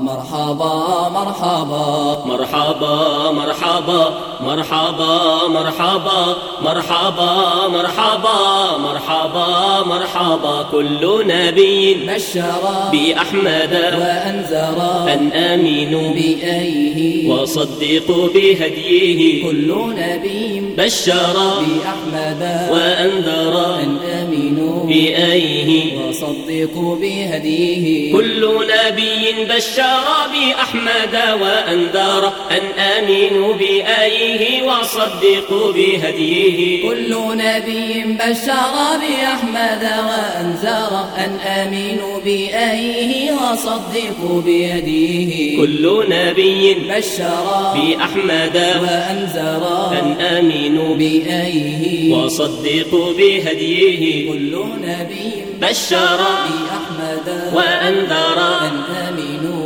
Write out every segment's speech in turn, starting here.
مرحبا مرحبا. مرحبا مرحبا مرحبا مرحبا مرحبا مرحبا مرحبا مرحبا. كل نبي بشرا بأحمد وأنذرا أن آمنوا بأيه وصدقوا بهديه. كل نبي بشرا بأحمد وأنذرا أن آمنوا بأيه. وصدقوا بهديه. كل نبي بشر بأحمد وأنذر أن آمنوا بآيه وصدقوا بهديه. كل نبي بشر بأحمد وأنذر أن آمنوا بآيه وصدقوا بهديه. كل نبي بشر بأحمد وأنذر أن آمنوا بآيه وصدقوا بهديه. كل نبي بشر بأحمد وأنذر أن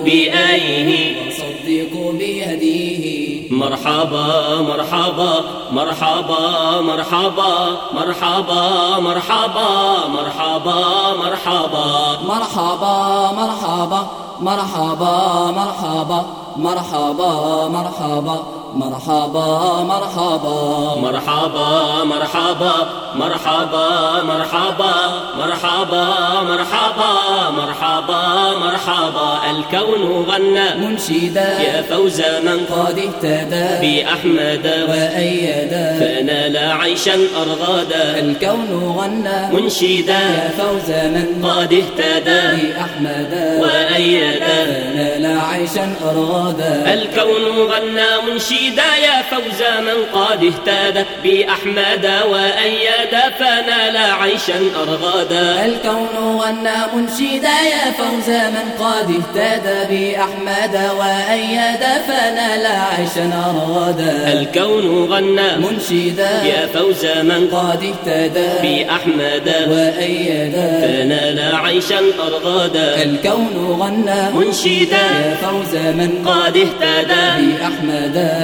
آمنوا بآيه وصدقوا بهديه مرحبا مرحبا مرحبا مرحبا مرحبا مرحبا مرحبا مرحبا مرحبا مرحبا مرحبا مرحبا مرحبا مرحبا مرحبا مرحبا. مرحبا مرحبا مرحبا مرحبا مرحبا مرحبا مرحبا مرحبا. الكون غنى منشدا. يا فوز من قد اهتدى. بأحمد وأيدا فنال عيشا أرغادا. الكون غنى منشدا. يا فوز من قد اهتدى. بأحمد. وأيدا فنال عيشا أرادا الكون غنى منشدا. يا فوز من قد اهتدى بأحمد وأيد فنال عيشا أرغادا. الكون غنى منشدا يا فوز من قد اهتدى بأحمد وأيد فنال عيشا أرادا الكون غنى منشدا يا فوز من قد اهتدى بأحمد وأيد فنال عيشا أرغادا. الكون غنى منشدا يا فوز من قد اهتدى بأحمد